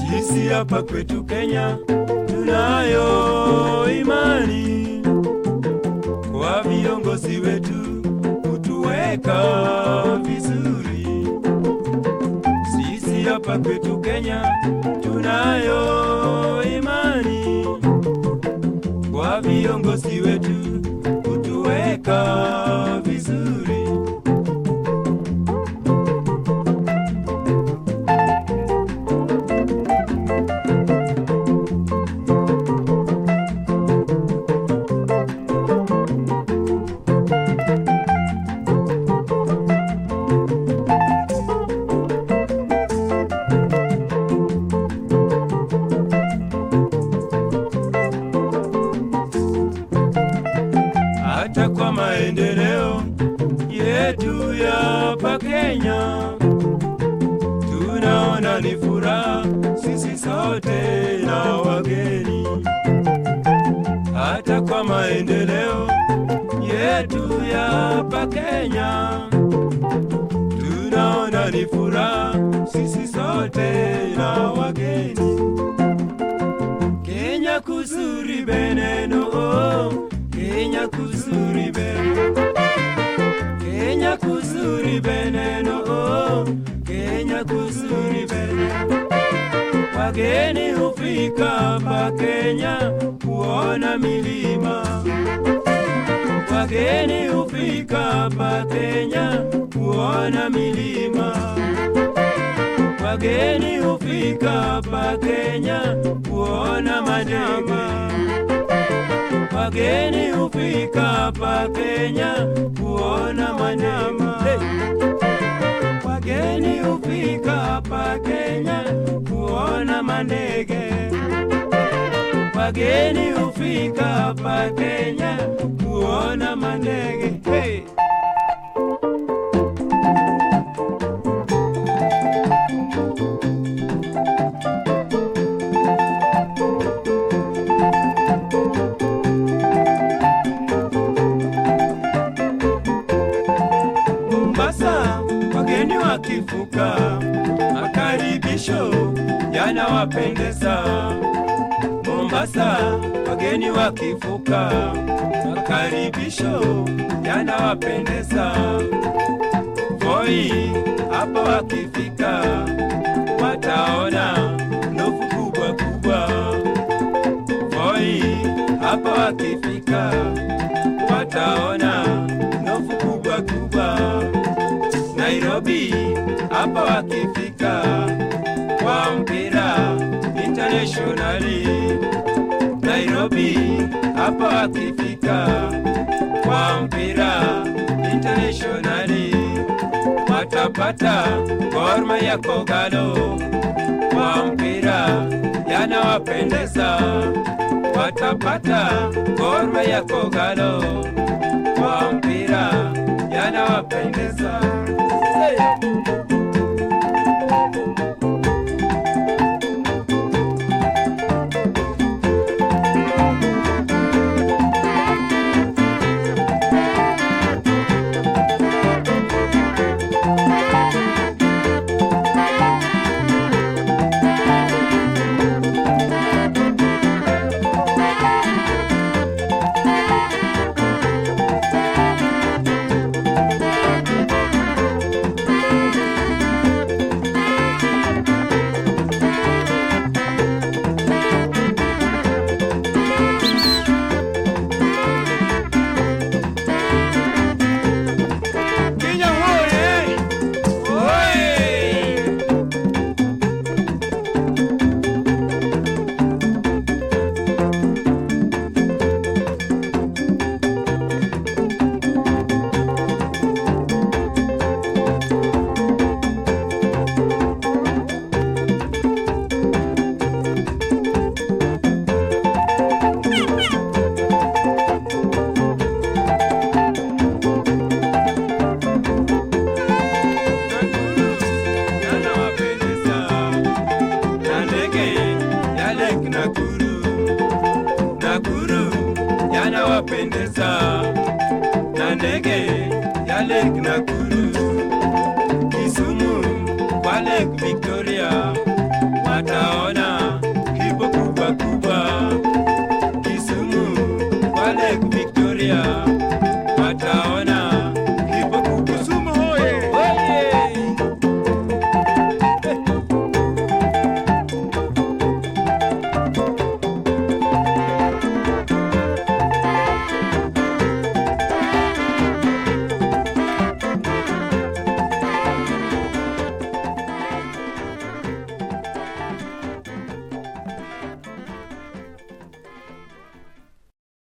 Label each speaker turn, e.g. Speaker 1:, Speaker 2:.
Speaker 1: Sisi hapa kwetu Kenya tunayo imani kwa viongozi wetu kutuweka vizuri. Sisi hapa kwetu Kenya tunayo imani kwa viongozi wetu kutuweka vizuri. Sote na wageni, hata kwa maendeleo yetu ya hapa Kenya. Tunaona ni furaha sisi sote na wageni. Kenya kuzuri beneno oh. Kenya kuzuri beneno Kenya kuzuri beneno oh. Kenya kuzuri beneno Wageni hufika hapa Kenya kuona milima Wageni hufika hapa Kenya kuona milima Wageni hufika hapa Kenya kuona manyama. Wageni hufika hapa Kenya kuona manyama. Hey. Wageni hufika hapa Kenya kuona mandege. Wageni hufika hapa Kenya kuona mandege. Hey. Wageni makaribisho yanawapendeza. Mombasa, wageni wakifuka, makaribisho yanawapendeza. Voi hapa wakifika, wataona ndovu kubwa kubwa. Voi hapa wakifika, wataona ndovu kubwa kubwa. Nairobi hapa wakifika kwa mpira internationali. Nairobi hapa wakifika kwa mpira internationali, watapata gorma ya Kogalo kwa mpira yanawapendeza, watapata gorma ya Kogalo kwa mpira yanawapendeza. Hey! mandege yalek nakuru. Kisumu kwa victoria. Wataona kipo kubwa kisumu kwa victoria.